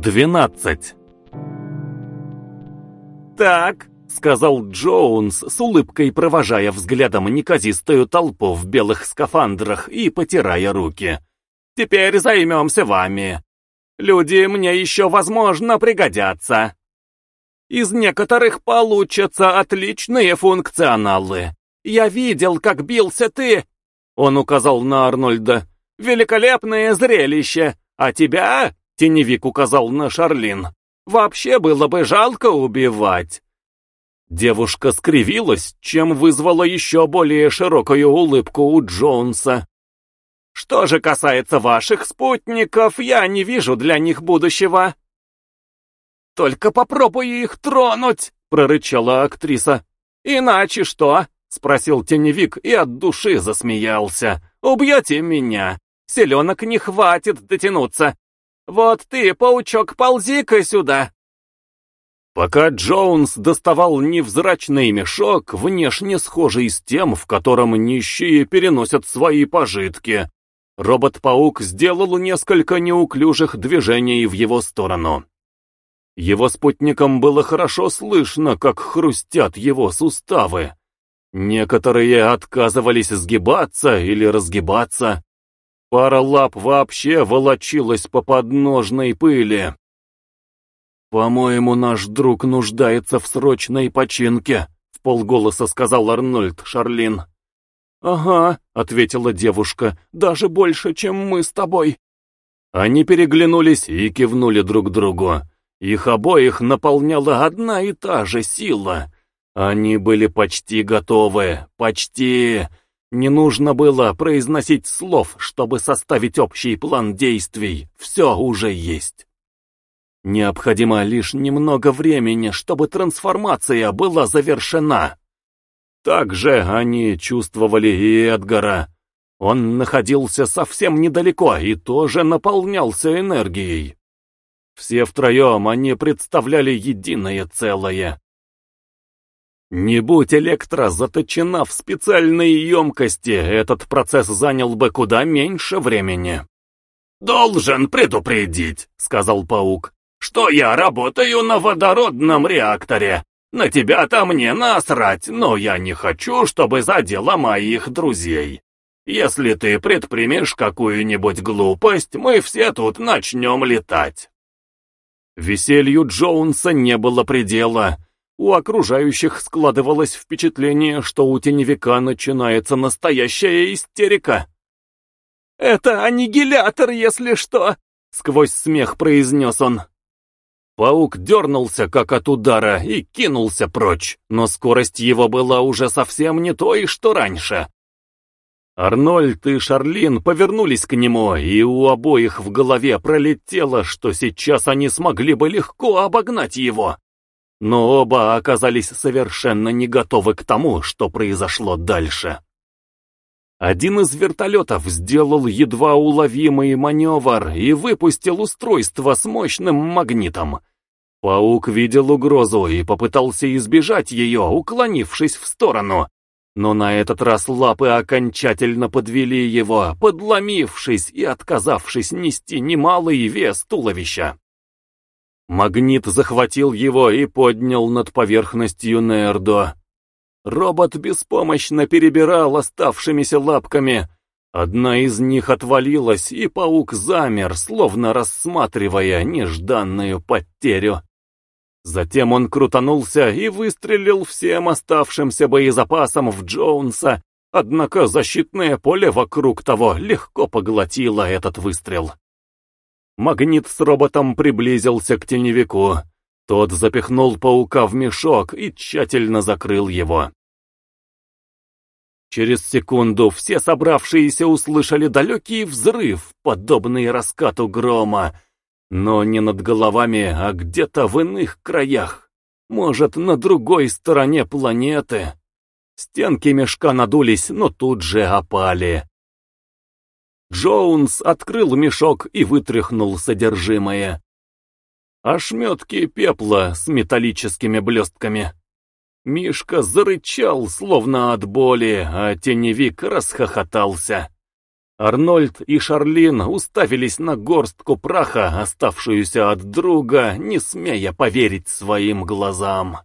12 «Так», — сказал Джоунс, с улыбкой провожая взглядом неказистую толпу в белых скафандрах и потирая руки. «Теперь займемся вами. Люди мне еще, возможно, пригодятся. Из некоторых получатся отличные функционалы. Я видел, как бился ты...» Он указал на Арнольда. «Великолепное зрелище! А тебя...» — теневик указал на Шарлин. «Вообще было бы жалко убивать». Девушка скривилась, чем вызвала еще более широкую улыбку у Джонса. «Что же касается ваших спутников, я не вижу для них будущего». «Только попробую их тронуть!» — прорычала актриса. «Иначе что?» — спросил теневик и от души засмеялся. «Убьете меня! Селенок не хватит дотянуться! Вот ты, паучок, ползи-ка сюда!» Пока Джонс доставал невзрачный мешок, внешне схожий с тем, в котором нищие переносят свои пожитки, робот-паук сделал несколько неуклюжих движений в его сторону. Его спутникам было хорошо слышно, как хрустят его суставы. Некоторые отказывались сгибаться или разгибаться. Пара лап вообще волочилась по подножной пыли. «По-моему, наш друг нуждается в срочной починке», — в полголоса сказал Арнольд Шарлин. «Ага», — ответила девушка, — «даже больше, чем мы с тобой». Они переглянулись и кивнули друг другу. Их обоих наполняла одна и та же сила. Они были почти готовы, почти... Не нужно было произносить слов, чтобы составить общий план действий. Все уже есть. Необходимо лишь немного времени, чтобы трансформация была завершена. Также они чувствовали и Эдгара. Он находился совсем недалеко и тоже наполнялся энергией. Все втроем они представляли единое целое. Не будь электро заточена в специальной емкости, этот процесс занял бы куда меньше времени. «Должен предупредить», — сказал паук что я работаю на водородном реакторе. На тебя-то мне насрать, но я не хочу, чтобы задело моих друзей. Если ты предпримешь какую-нибудь глупость, мы все тут начнем летать. Веселью Джоунса не было предела. У окружающих складывалось впечатление, что у теневика начинается настоящая истерика. «Это аннигилятор, если что!» — сквозь смех произнес он. Паук дернулся, как от удара, и кинулся прочь, но скорость его была уже совсем не той, что раньше. Арнольд и Шарлин повернулись к нему, и у обоих в голове пролетело, что сейчас они смогли бы легко обогнать его. Но оба оказались совершенно не готовы к тому, что произошло дальше. Один из вертолетов сделал едва уловимый маневр и выпустил устройство с мощным магнитом. Паук видел угрозу и попытался избежать ее, уклонившись в сторону. Но на этот раз лапы окончательно подвели его, подломившись и отказавшись нести немалый вес туловища. Магнит захватил его и поднял над поверхностью Нердо. Робот беспомощно перебирал оставшимися лапками. Одна из них отвалилась, и паук замер, словно рассматривая нежданную потерю. Затем он крутанулся и выстрелил всем оставшимся боезапасом в Джоунса, однако защитное поле вокруг того легко поглотило этот выстрел. Магнит с роботом приблизился к теневику. Тот запихнул паука в мешок и тщательно закрыл его. Через секунду все собравшиеся услышали далекий взрыв, подобный раскату грома, но не над головами, а где-то в иных краях. Может, на другой стороне планеты. Стенки мешка надулись, но тут же опали. Джоунс открыл мешок и вытряхнул содержимое. Ошметки пепла с металлическими блестками. Мишка зарычал, словно от боли, а теневик расхохотался. Арнольд и Шарлин уставились на горстку праха, оставшуюся от друга, не смея поверить своим глазам.